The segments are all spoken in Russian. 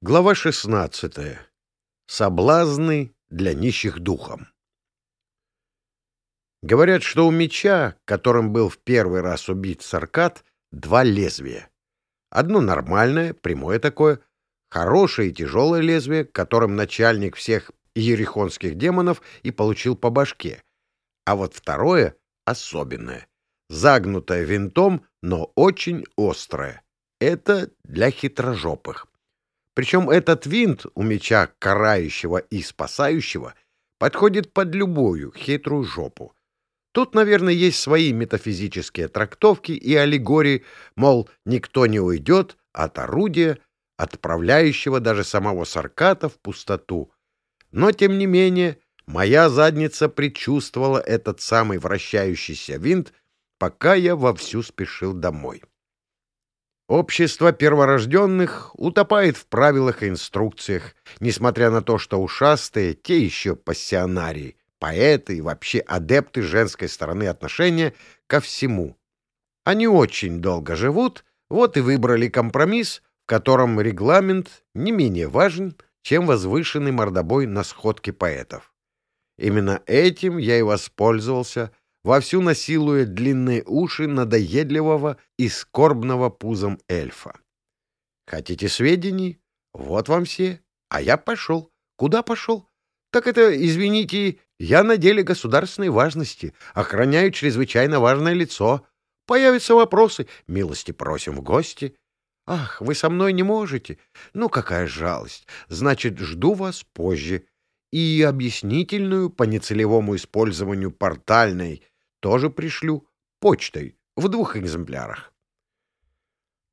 Глава 16. Соблазны для нищих духом. Говорят, что у меча, которым был в первый раз убит Саркат, два лезвия. Одно нормальное, прямое такое, хорошее и тяжелое лезвие, которым начальник всех ерихонских демонов и получил по башке. А вот второе — особенное, загнутое винтом, но очень острое. Это для хитрожопых. Причем этот винт у меча карающего и спасающего подходит под любую хитрую жопу. Тут, наверное, есть свои метафизические трактовки и аллегории, мол, никто не уйдет от орудия, отправляющего даже самого Сарката в пустоту. Но, тем не менее, моя задница предчувствовала этот самый вращающийся винт, пока я вовсю спешил домой. Общество перворожденных утопает в правилах и инструкциях, несмотря на то, что ушастые, те еще пассионарии, поэты и вообще адепты женской стороны отношения ко всему. Они очень долго живут, вот и выбрали компромисс, в котором регламент не менее важен, чем возвышенный мордобой на сходке поэтов. Именно этим я и воспользовался, вовсю насилуя длинные уши надоедливого и скорбного пузом эльфа. Хотите сведений? Вот вам все. А я пошел. Куда пошел? Так это, извините, я на деле государственной важности, охраняю чрезвычайно важное лицо. Появятся вопросы, милости просим в гости. Ах, вы со мной не можете? Ну, какая жалость. Значит, жду вас позже. И объяснительную по нецелевому использованию портальной тоже пришлю почтой в двух экземплярах.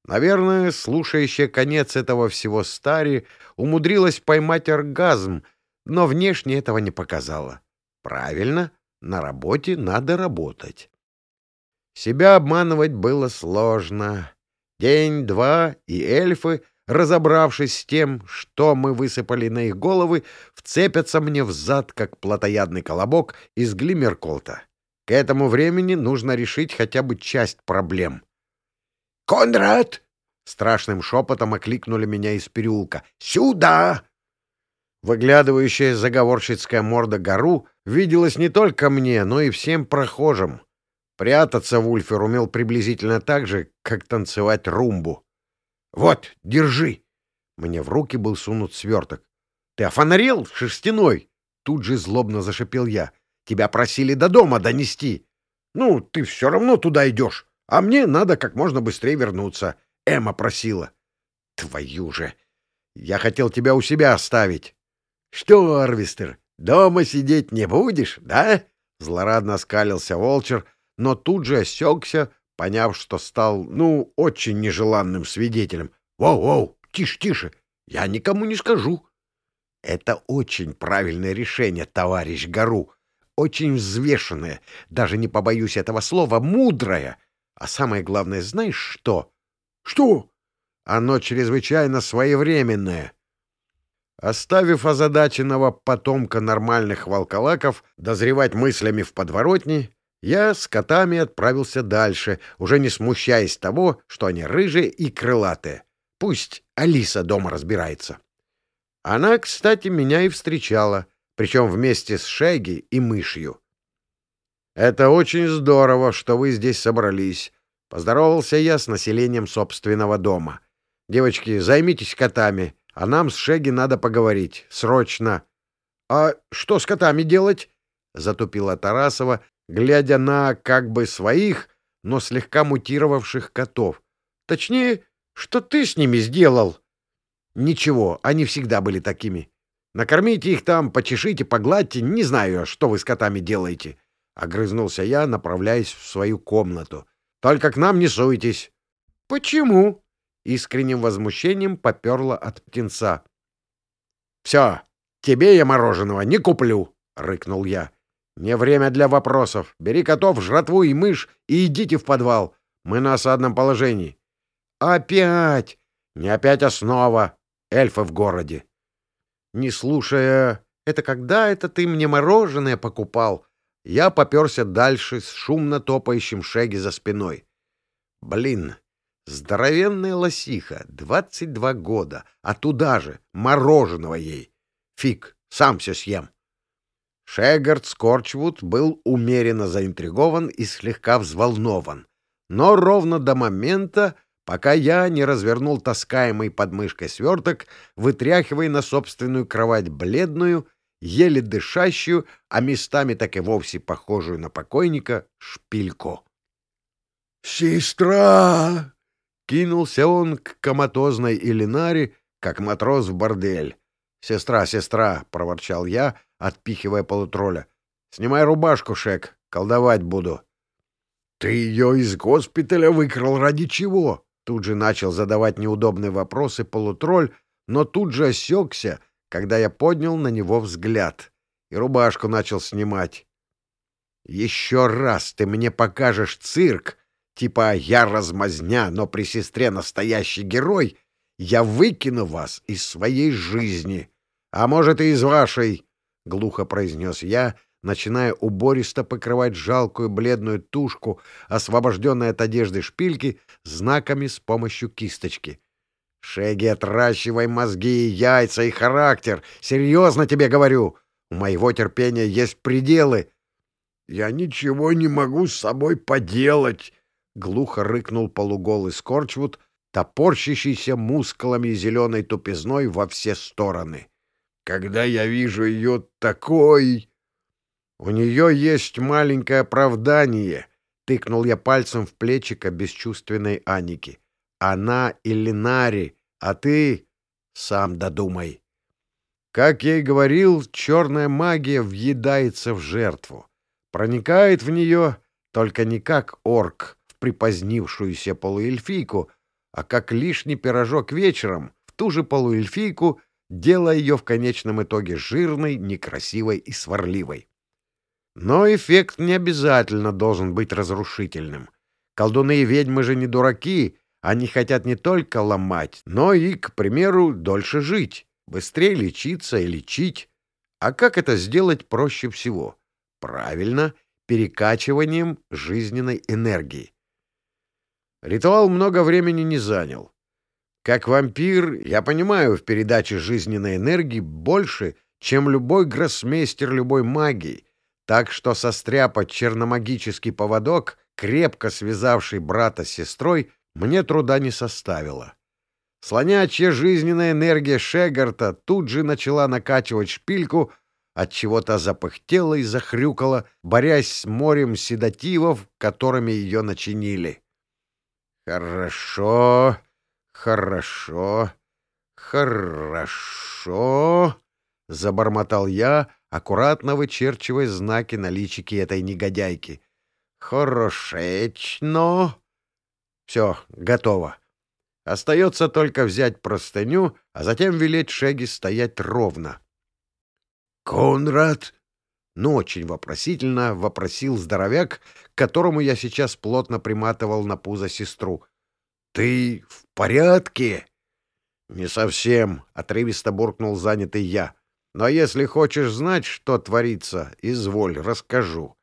Наверное, слушающая конец этого всего Стари умудрилась поймать оргазм, но внешне этого не показала. Правильно, на работе надо работать. Себя обманывать было сложно. День-два, и эльфы, разобравшись с тем, что мы высыпали на их головы, вцепятся мне в зад, как плотоядный колобок из глимерколта. К этому времени нужно решить хотя бы часть проблем. «Конрад!» — страшным шепотом окликнули меня из переулка. «Сюда!» Выглядывающая заговорщицкая морда гору виделась не только мне, но и всем прохожим. Прятаться Вульфер умел приблизительно так же, как танцевать румбу. «Вот, держи!» Мне в руки был сунут сверток. «Ты офонарел, шерстяной?» Тут же злобно зашипел я. Тебя просили до дома донести. Ну, ты все равно туда идешь, а мне надо как можно быстрее вернуться. Эмма просила. Твою же! Я хотел тебя у себя оставить. Что, Арвистер, дома сидеть не будешь, да? Злорадно скалился Волчер, но тут же осекся, поняв, что стал, ну, очень нежеланным свидетелем. «Воу-воу, тише-тише, я никому не скажу». «Это очень правильное решение, товарищ Гару», очень взвешенное, даже не побоюсь этого слова, мудрое. А самое главное, знаешь что? Что? Оно чрезвычайно своевременное. Оставив озадаченного потомка нормальных волколаков дозревать мыслями в подворотне, я с котами отправился дальше, уже не смущаясь того, что они рыжие и крылатые. Пусть Алиса дома разбирается. Она, кстати, меня и встречала — причем вместе с Шеги и мышью. «Это очень здорово, что вы здесь собрались», — поздоровался я с населением собственного дома. «Девочки, займитесь котами, а нам с Шеги надо поговорить. Срочно». «А что с котами делать?» — затупила Тарасова, глядя на как бы своих, но слегка мутировавших котов. «Точнее, что ты с ними сделал?» «Ничего, они всегда были такими. Накормите их там, почешите, погладьте, не знаю, что вы с котами делаете. Огрызнулся я, направляясь в свою комнату. Только к нам не суйтесь. Почему? Искренним возмущением поперла от птенца. Все, тебе я мороженого не куплю, рыкнул я. Не время для вопросов. Бери котов, жратву и мышь и идите в подвал. Мы на осадном положении. Опять! Не опять основа. Эльфы в городе не слушая «Это когда это ты мне мороженое покупал?» Я поперся дальше с шумно топающим Шеги за спиной. Блин, Здоровенная лосиха, 22 года, а туда же, мороженого ей. Фиг, сам все съем. Шегард Скорчвуд был умеренно заинтригован и слегка взволнован. Но ровно до момента, пока я не развернул таскаемый под мышкой сверток, вытряхивая на собственную кровать бледную, еле дышащую, а местами так и вовсе похожую на покойника, шпильку. «Сестра!» — кинулся он к коматозной Илинаре, как матрос в бордель. «Сестра, сестра!» — проворчал я, отпихивая полутролля. «Снимай рубашку, Шек, колдовать буду». «Ты ее из госпиталя выкрал ради чего?» Тут же начал задавать неудобные вопросы полутролль, но тут же осекся, когда я поднял на него взгляд и рубашку начал снимать. «Еще раз ты мне покажешь цирк, типа я размазня, но при сестре настоящий герой, я выкину вас из своей жизни, а может и из вашей», — глухо произнес я, начиная убористо покрывать жалкую бледную тушку, освобожденной от одежды шпильки, знаками с помощью кисточки. Шеги, отращивай мозги, яйца и характер. Серьезно тебе говорю. У моего терпения есть пределы. — Я ничего не могу с собой поделать, — глухо рыкнул полуголый Скорчвуд, топорщащийся мускулами зеленой тупизной во все стороны. — Когда я вижу ее такой... — У нее есть маленькое оправдание, — тыкнул я пальцем в плечико бесчувственной Аники. — Она Иллинари, а ты сам додумай. Как я и говорил, черная магия въедается в жертву, проникает в нее только не как орк в припозднившуюся полуэльфийку, а как лишний пирожок вечером в ту же полуэльфийку, делая ее в конечном итоге жирной, некрасивой и сварливой. Но эффект не обязательно должен быть разрушительным. Колдуны и ведьмы же не дураки они хотят не только ломать, но и, к примеру, дольше жить, быстрее лечиться и лечить. А как это сделать проще всего? Правильно, перекачиванием жизненной энергии. Ритуал много времени не занял. Как вампир, я понимаю в передаче жизненной энергии больше, чем любой гроссмейстер любой магии, так что состряпать черномагический поводок, крепко связавший брата с сестрой, мне труда не составило. Слонячья жизненная энергия Шегарта тут же начала накачивать шпильку, от чего то запыхтела и захрюкала, борясь с морем седативов, которыми ее начинили. «Хорошо, хорошо, хорошо», — забормотал я, аккуратно вычерчивая знаки на личике этой негодяйки. «Хорошечно». Все, готово. Остается только взять простыню, а затем велеть Шеги стоять ровно. «Конрад!» Ну, очень вопросительно вопросил здоровяк, которому я сейчас плотно приматывал на пузо сестру. «Ты в порядке?» «Не совсем», — отрывисто буркнул занятый я. «Но если хочешь знать, что творится, изволь, расскажу».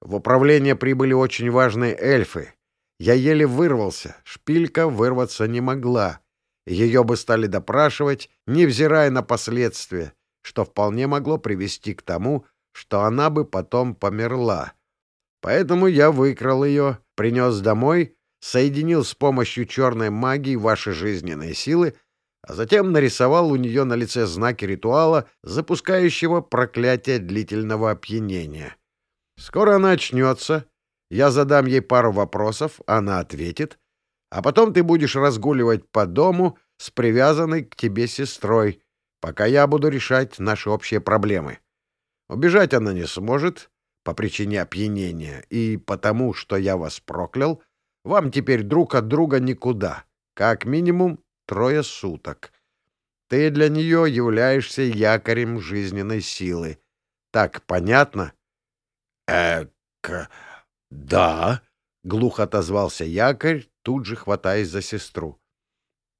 В управление прибыли очень важные эльфы, я еле вырвался, шпилька вырваться не могла. Ее бы стали допрашивать, невзирая на последствия, что вполне могло привести к тому, что она бы потом померла. Поэтому я выкрал ее, принес домой, соединил с помощью черной магии ваши жизненные силы, а затем нарисовал у нее на лице знаки ритуала, запускающего проклятие длительного опьянения. Скоро она очнется, я задам ей пару вопросов, она ответит, а потом ты будешь разгуливать по дому с привязанной к тебе сестрой, пока я буду решать наши общие проблемы. Убежать она не сможет по причине опьянения и потому, что я вас проклял, вам теперь друг от друга никуда, как минимум трое суток. Ты для нее являешься якорем жизненной силы. Так понятно? — Эк... «Да», — глухо отозвался якорь, тут же хватаясь за сестру.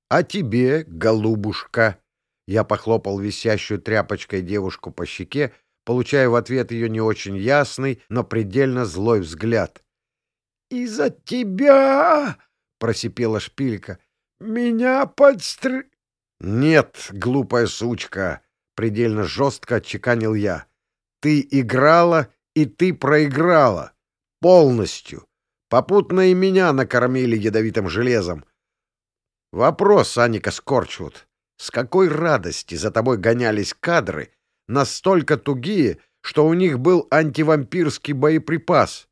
«А тебе, голубушка?» Я похлопал висящую тряпочкой девушку по щеке, получая в ответ ее не очень ясный, но предельно злой взгляд. «Из-за тебя!» — просипела шпилька. «Меня подстр...» «Нет, глупая сучка!» — предельно жестко отчеканил я. «Ты играла, и ты проиграла. Полностью. Попутно и меня накормили ядовитым железом. Вопрос, Аника Скорчвуд. С какой радости за тобой гонялись кадры, настолько тугие, что у них был антивампирский боеприпас?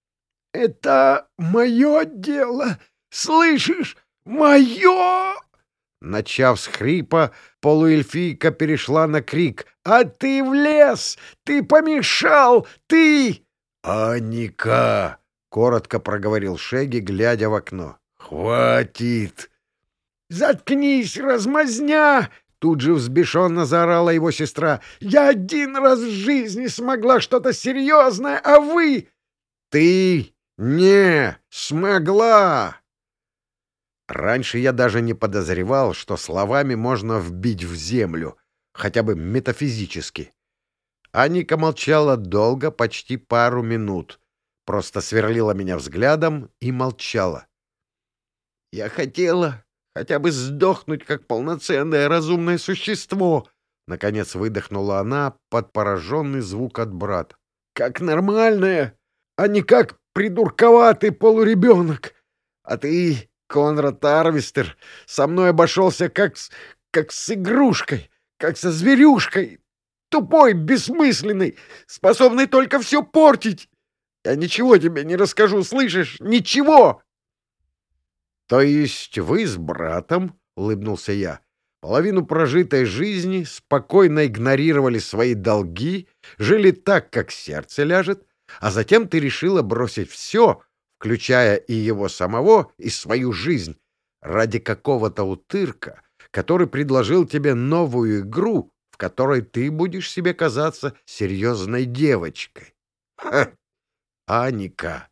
— Это мое дело, слышишь? Мое! Начав с хрипа, полуэльфийка перешла на крик. «А ты влез! Ты помешал! Ты...» «Аника!» — коротко проговорил Шеги, глядя в окно. «Хватит!» «Заткнись, размазня!» Тут же взбешенно заорала его сестра. «Я один раз в жизни смогла что-то серьезное, а вы...» «Ты не смогла!» Раньше я даже не подозревал, что словами можно вбить в землю, хотя бы метафизически. Аника молчала долго, почти пару минут, просто сверлила меня взглядом и молчала. «Я хотела хотя бы сдохнуть, как полноценное разумное существо!» Наконец выдохнула она под пораженный звук от брата. «Как нормальное, а не как придурковатый полуребенок! А ты, Конрад Арвистер, со мной обошелся как с, как с игрушкой, как со зверюшкой, тупой, бессмысленный, способный только все портить! Я ничего тебе не расскажу, слышишь? Ничего!» «То есть вы с братом, — улыбнулся я, — половину прожитой жизни спокойно игнорировали свои долги, жили так, как сердце ляжет, а затем ты решила бросить все, включая и его самого, и свою жизнь, ради какого-то утырка, который предложил тебе новую игру, в которой ты будешь себе казаться серьезной девочкой. Ха! Аника,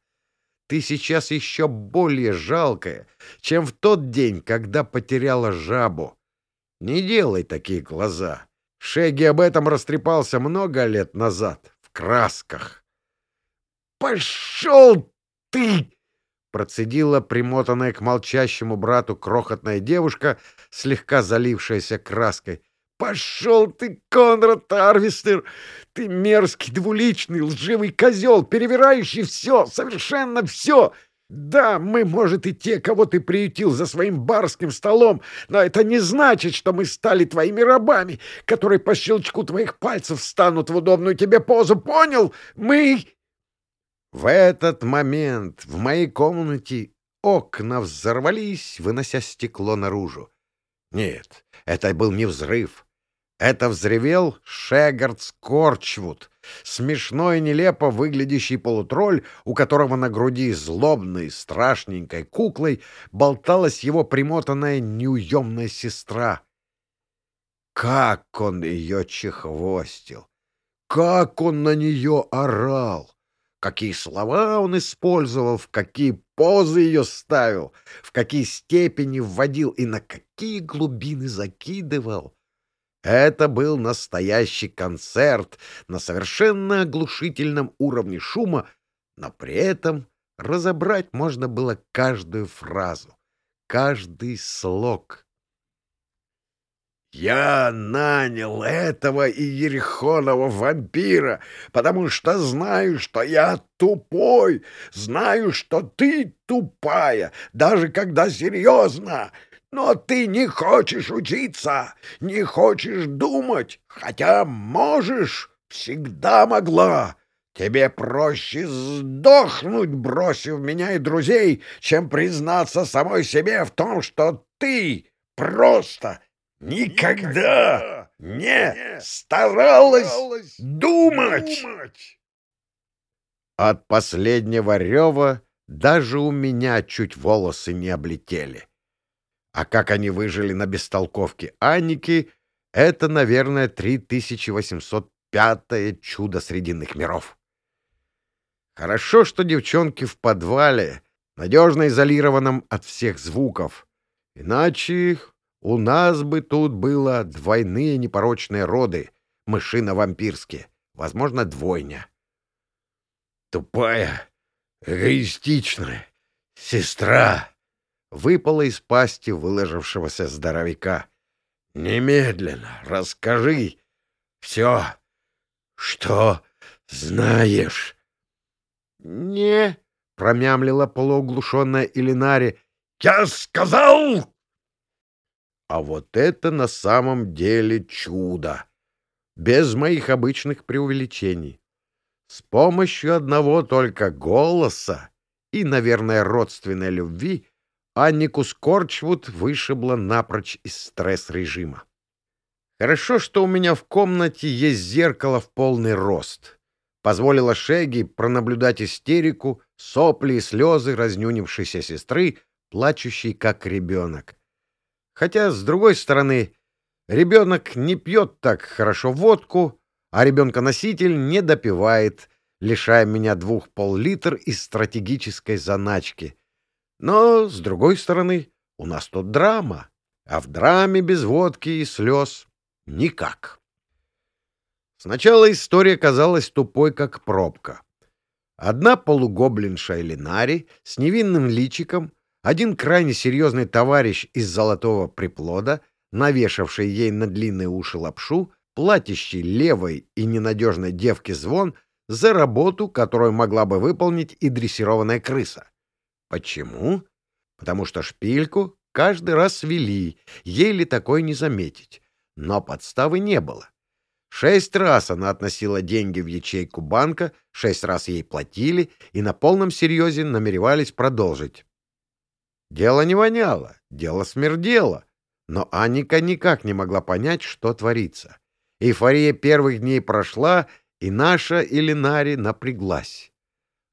ты сейчас еще более жалкая, чем в тот день, когда потеряла жабу. Не делай такие глаза. Шеги об этом растрепался много лет назад, в красках. «Пошел ты!» — процедила примотанная к молчащему брату крохотная девушка, слегка залившаяся краской. «Пошел ты, Конрад Арвистер! Ты мерзкий, двуличный, лживый козел, перевирающий все, совершенно все! Да, мы, может, и те, кого ты приютил за своим барским столом, но это не значит, что мы стали твоими рабами, которые по щелчку твоих пальцев встанут в удобную тебе позу, понял? Мы...» В этот момент в моей комнате окна взорвались, вынося стекло наружу. Нет, это был не взрыв. Это взревел Шегард Скорчвуд, смешной и нелепо выглядящий полутролль, у которого на груди злобной, страшненькой куклой болталась его примотанная неуемная сестра. Как он ее чехвостил! Как он на нее орал! Какие слова он использовал, в какие позы ее ставил, в какие степени вводил и на какие глубины закидывал! Это был настоящий концерт на совершенно оглушительном уровне шума, но при этом разобрать можно было каждую фразу, каждый слог. «Я нанял этого иерихонова вампира, потому что знаю, что я тупой, знаю, что ты тупая, даже когда серьезно, но ты не хочешь учиться, не хочешь думать, хотя можешь, всегда могла. Тебе проще сдохнуть, бросив меня и друзей, чем признаться самой себе в том, что ты просто никогда не старалась думать. От последнего рева даже у меня чуть волосы не облетели. А как они выжили на бестолковке Анники, это, наверное, 3805-е чудо Срединных миров. Хорошо, что девчонки в подвале, надежно изолированном от всех звуков. Иначе у нас бы тут было двойные непорочные роды, мышино-вампирские, возможно, двойня. Тупая, эгоистичная сестра выпало из пасти выложившегося здоровяка. «Немедленно расскажи все, что знаешь». «Не», — промямлила полууглушенная Илинари, — «я сказал!» А вот это на самом деле чудо! Без моих обычных преувеличений. С помощью одного только голоса и, наверное, родственной любви Аннику Скорчвуд вышибла напрочь из стресс-режима. Хорошо, что у меня в комнате есть зеркало в полный рост. Позволила Шеги пронаблюдать истерику, сопли и слезы разнюнившейся сестры, плачущей как ребенок. Хотя, с другой стороны, ребенок не пьет так хорошо водку, а ребенка-носитель не допивает, лишая меня двух пол-литр из стратегической заначки. Но, с другой стороны, у нас тут драма, а в драме без водки и слез никак. Сначала история казалась тупой, как пробка. Одна полугоблинша Элинари с невинным личиком один крайне серьезный товарищ из золотого приплода, навешавший ей на длинные уши лапшу, платящий левой и ненадежной девке звон за работу, которую могла бы выполнить и дрессированная крыса. Почему? Потому что шпильку каждый раз свели, еле такой не заметить. Но подставы не было. Шесть раз она относила деньги в ячейку банка, шесть раз ей платили и на полном серьезе намеревались продолжить. Дело не воняло, дело смердело, но Анника никак не могла понять, что творится. Эйфория первых дней прошла, и наша Илинари напряглась.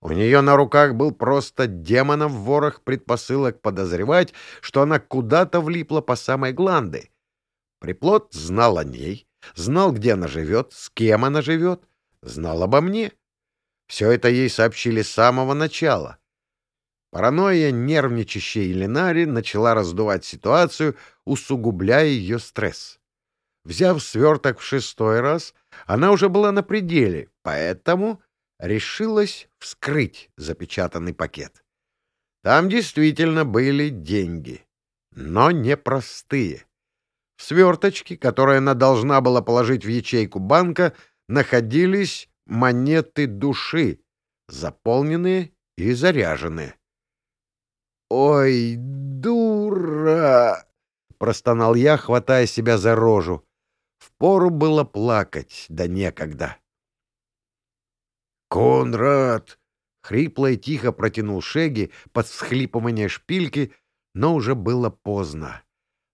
У нее на руках был просто демоном в ворох предпосылок подозревать, что она куда-то влипла по самой гланды. Приплод знал о ней, знал, где она живет, с кем она живет, знал обо мне. Все это ей сообщили с самого начала — Паранойя нервничащей Ленари начала раздувать ситуацию, усугубляя ее стресс. Взяв сверток в шестой раз, она уже была на пределе, поэтому решилась вскрыть запечатанный пакет. Там действительно были деньги, но не простые. В сверточке, который она должна была положить в ячейку банка, находились монеты души, заполненные и заряженные. «Ой, дура!» — простонал я, хватая себя за рожу. Впору было плакать, да некогда. «Конрад!» — хрипло и тихо протянул Шеги под всхлипывание шпильки, но уже было поздно.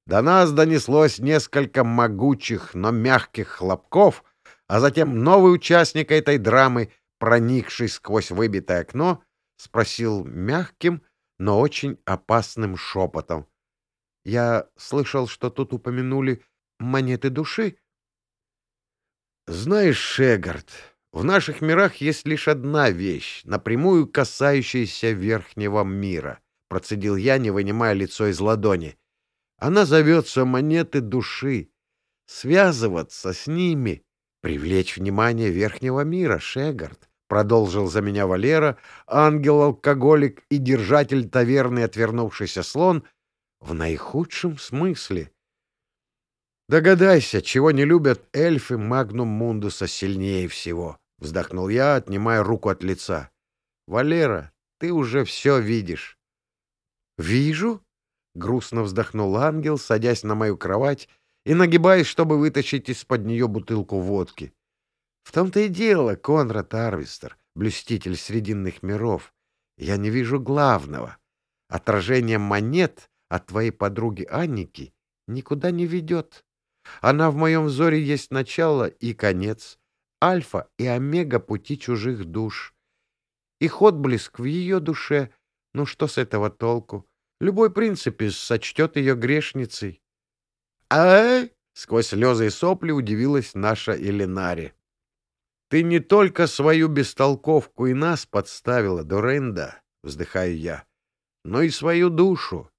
До нас донеслось несколько могучих, но мягких хлопков, а затем новый участник этой драмы, проникший сквозь выбитое окно, спросил мягким, но очень опасным шепотом. Я слышал, что тут упомянули монеты души. Знаешь, Шегард, в наших мирах есть лишь одна вещь, напрямую касающаяся верхнего мира, процедил я, не вынимая лицо из ладони. Она зовется монеты души. Связываться с ними, привлечь внимание верхнего мира, Шегард продолжил за меня Валера, ангел-алкоголик и держатель таверны отвернувшийся слон, в наихудшем смысле. Догадайся, чего не любят эльфы Магнум Мундуса сильнее всего, вздохнул я, отнимая руку от лица. Валера, ты уже все видишь. Вижу, грустно вздохнул ангел, садясь на мою кровать и нагибаясь, чтобы вытащить из-под нее бутылку водки. В том-то и дело, Конрад Арвистер, блюститель срединных миров. Я не вижу главного. Отражение монет от твоей подруги Анники никуда не ведет. Она в моем взоре есть начало и конец, альфа и омега пути чужих душ. Их отблеск в ее душе. Ну что с этого толку? Любой принципе сочтет ее грешницей. а Сквозь слезы и сопли удивилась наша Элинари. Ты не только свою бестолковку и нас подставила, Доренда, вздыхаю я, но и свою душу.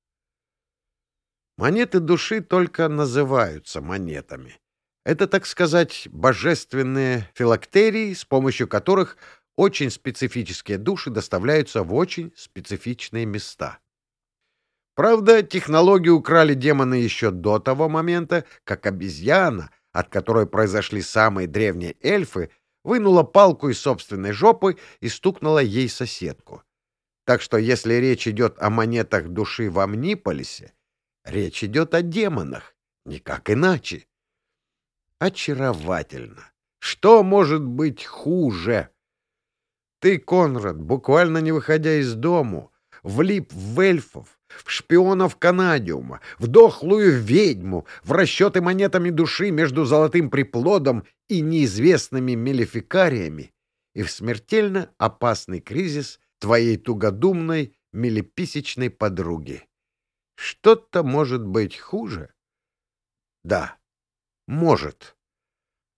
Монеты души только называются монетами. Это, так сказать, божественные филактерии, с помощью которых очень специфические души доставляются в очень специфичные места. Правда, технологию украли демоны еще до того момента, как обезьяна, от которой произошли самые древние эльфы, вынула палку из собственной жопы и стукнула ей соседку. Так что если речь идет о монетах души в Амниполисе, речь идет о демонах, никак иначе. Очаровательно. Что может быть хуже? Ты, Конрад, буквально не выходя из дому, влип в эльфов, в шпионов Канадиума, в дохлую ведьму, в расчеты монетами души между золотым приплодом и неизвестными мелификариями и в смертельно опасный кризис твоей тугодумной мелеписечной подруги. Что-то может быть хуже? Да, может.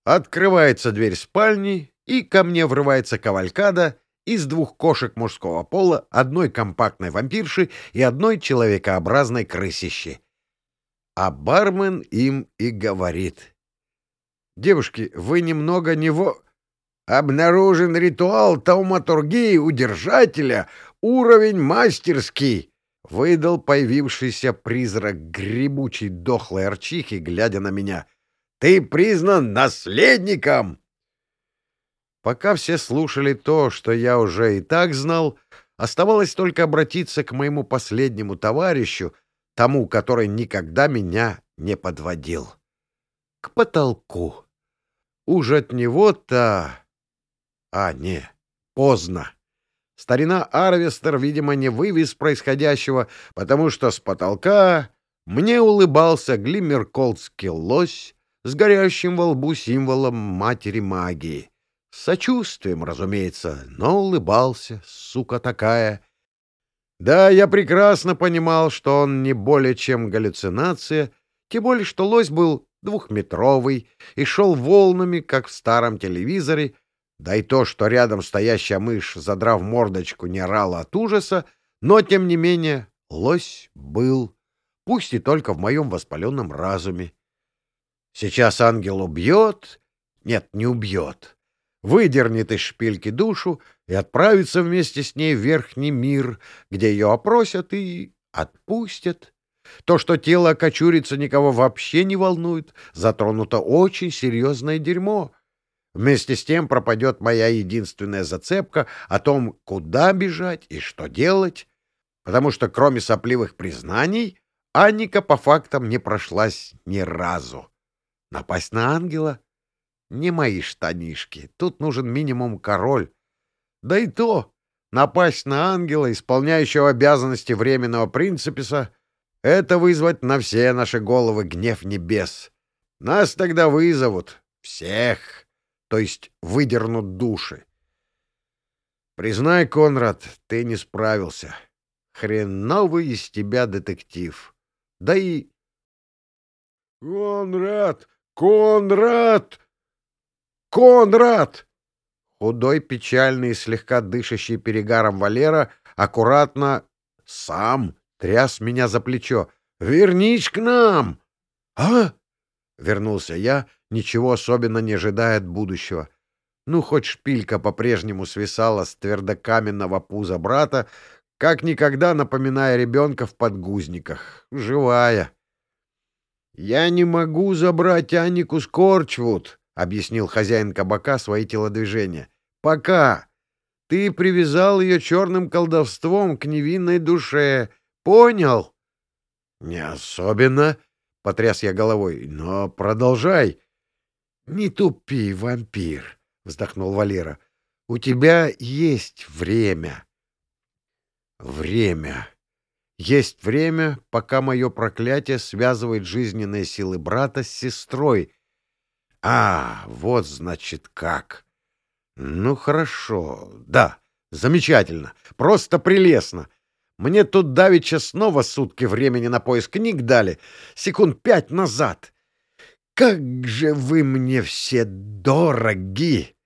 Открывается дверь спальни, и ко мне врывается кавалькада из двух кошек мужского пола, одной компактной вампирши и одной человекообразной крысищи. А бармен им и говорит. «Девушки, вы немного него...» «Обнаружен ритуал тауматургии удержателя, уровень мастерский!» — выдал появившийся призрак гребучей дохлой арчихи, глядя на меня. «Ты признан наследником!» Пока все слушали то, что я уже и так знал, оставалось только обратиться к моему последнему товарищу, тому, который никогда меня не подводил. К потолку. Уж от него-то... А, не, поздно. Старина Арвестер, видимо, не вывез происходящего, потому что с потолка мне улыбался глиммерколдский лось с горящим во лбу символом матери магии — с сочувствием, разумеется, но улыбался, сука такая. Да, я прекрасно понимал, что он не более чем галлюцинация, тем более, что лось был двухметровый и шел волнами, как в старом телевизоре, да и то, что рядом стоящая мышь, задрав мордочку, не орала от ужаса, но, тем не менее, лось был, пусть и только в моем воспаленном разуме. Сейчас ангел убьет... Нет, не убьет выдернет из шпильки душу и отправится вместе с ней в верхний мир, где ее опросят и отпустят. То, что тело окочурится, никого вообще не волнует, затронуто очень серьезное дерьмо. Вместе с тем пропадет моя единственная зацепка о том, куда бежать и что делать, потому что кроме сопливых признаний Анника по фактам не прошлась ни разу. Напасть на ангела? Не мои штанишки. Тут нужен минимум король. Да и то, напасть на ангела, исполняющего обязанности временного принциписа, это вызвать на все наши головы гнев небес. Нас тогда вызовут. Всех. То есть выдернут души. Признай, Конрад, ты не справился. Хреновый из тебя детектив. Да и... Конрад! Конрад! «Конрад!» Худой, печальный и слегка дышащий перегаром Валера аккуратно сам тряс меня за плечо. «Вернись к нам!» «А?» — вернулся я, ничего особенно не ожидая от будущего. Ну, хоть шпилька по-прежнему свисала с твердокаменного пуза брата, как никогда напоминая ребенка в подгузниках. Живая. «Я не могу забрать Анику Скорчвуд!» — объяснил хозяин кабака свои телодвижения. «Пока. Ты привязал ее черным колдовством к невинной душе. Понял?» «Не особенно», — потряс я головой, — «но продолжай». «Не тупи, вампир», — вздохнул Валера. «У тебя есть время». «Время», есть время, пока мое проклятие связывает жизненные силы брата с сестрой, а, вот значит как. Ну хорошо. Да, замечательно. Просто прелестно. Мне тут давеча снова сутки времени на поиск книг дали, секунд пять назад. Как же вы мне все дороги!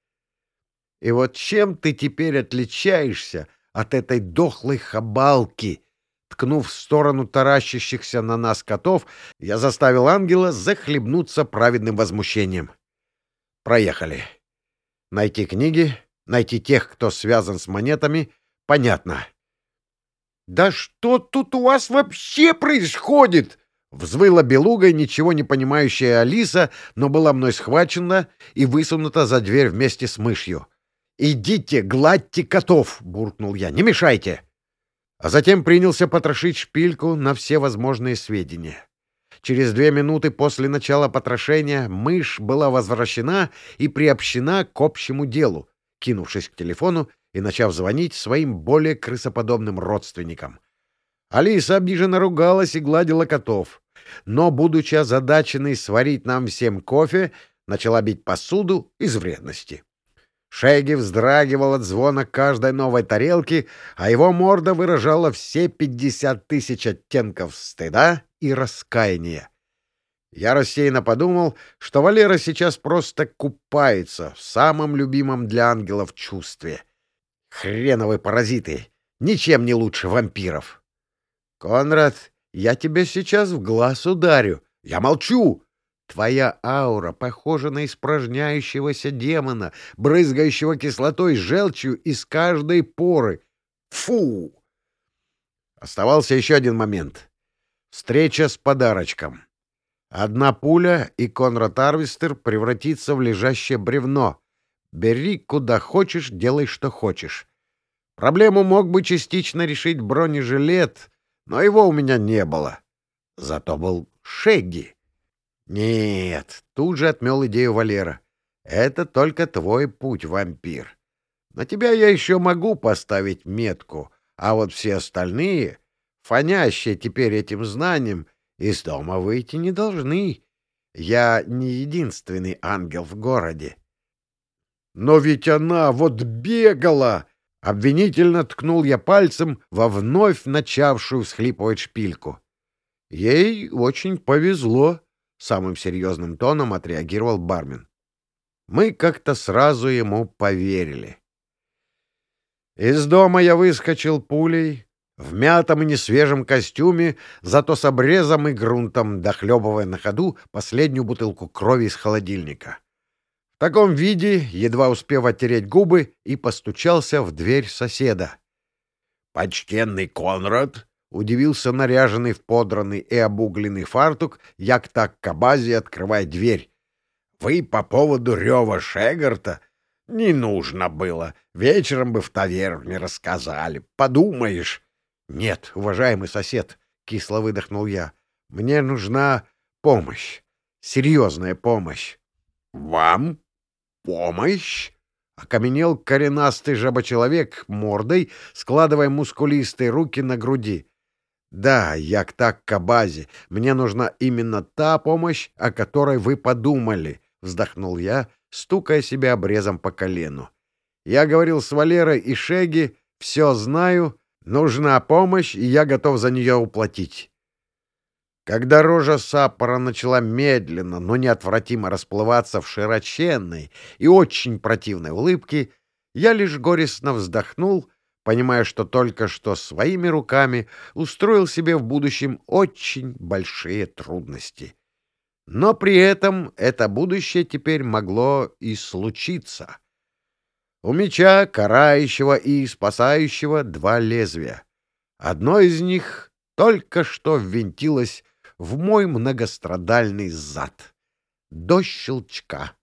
И вот чем ты теперь отличаешься от этой дохлой хабалки? Ткнув в сторону таращащихся на нас котов, я заставил ангела захлебнуться праведным возмущением. Проехали. Найти книги, найти тех, кто связан с монетами, понятно. «Да что тут у вас вообще происходит?» Взвыла белугой ничего не понимающая Алиса, но была мной схвачена и высунута за дверь вместе с мышью. «Идите, гладьте котов!» — буркнул я. «Не мешайте!» А затем принялся потрошить шпильку на все возможные сведения. Через две минуты после начала потрошения мышь была возвращена и приобщена к общему делу, кинувшись к телефону и начав звонить своим более крысоподобным родственникам. Алиса обиженно ругалась и гладила котов, но, будучи озадаченной сварить нам всем кофе, начала бить посуду из вредности. Шеги вздрагивал от звона каждой новой тарелки, а его морда выражала все пятьдесят тысяч оттенков стыда и раскаяния. Я рассеянно подумал, что Валера сейчас просто купается в самом любимом для ангелов чувстве. Хреновые паразиты! Ничем не лучше вампиров. — Конрад, я тебе сейчас в глаз ударю. Я молчу! Твоя аура похожа на испражняющегося демона, брызгающего кислотой желчью из каждой поры. Фу! Оставался еще один момент. Встреча с подарочком. Одна пуля, и Конрад Арвистер превратится в лежащее бревно. Бери куда хочешь, делай что хочешь. Проблему мог бы частично решить бронежилет, но его у меня не было. Зато был Шегги. Нет, тут же отмел идею Валера. Это только твой путь, вампир. На тебя я еще могу поставить метку, а вот все остальные, фонящие теперь этим знанием, из дома выйти не должны. Я не единственный ангел в городе. Но ведь она вот бегала! Обвинительно ткнул я пальцем во вновь начавшую всхлипывать шпильку. Ей очень повезло. — самым серьезным тоном отреагировал бармен. Мы как-то сразу ему поверили. Из дома я выскочил пулей, в мятом и несвежем костюме, зато с обрезом и грунтом, дохлебывая на ходу последнюю бутылку крови из холодильника. В таком виде, едва успев оттереть губы, и постучался в дверь соседа. «Почтенный Конрад!» — удивился наряженный в подранный и обугленный фартук, як так кабази открывая дверь. — Вы по поводу рева Шегарта? Не нужно было. Вечером бы в таверне рассказали. Подумаешь. — Нет, уважаемый сосед, — кисло выдохнул я, — мне нужна помощь. Серьезная помощь. — Вам? Помощь? Окаменел коренастый жабочеловек мордой, складывая мускулистые руки на груди. Да, як так Кабази, мне нужна именно та помощь, о которой вы подумали, вздохнул я, стукая себя обрезом по колену. Я говорил с Валерой и Шеги, все знаю, нужна помощь, и я готов за нее уплатить. Когда рожа Саппора начала медленно, но неотвратимо расплываться в широченной и очень противной улыбке, я лишь горестно вздохнул понимая, что только что своими руками устроил себе в будущем очень большие трудности. Но при этом это будущее теперь могло и случиться. У меча, карающего и спасающего, два лезвия. Одно из них только что ввинтилось в мой многострадальный зад. До щелчка.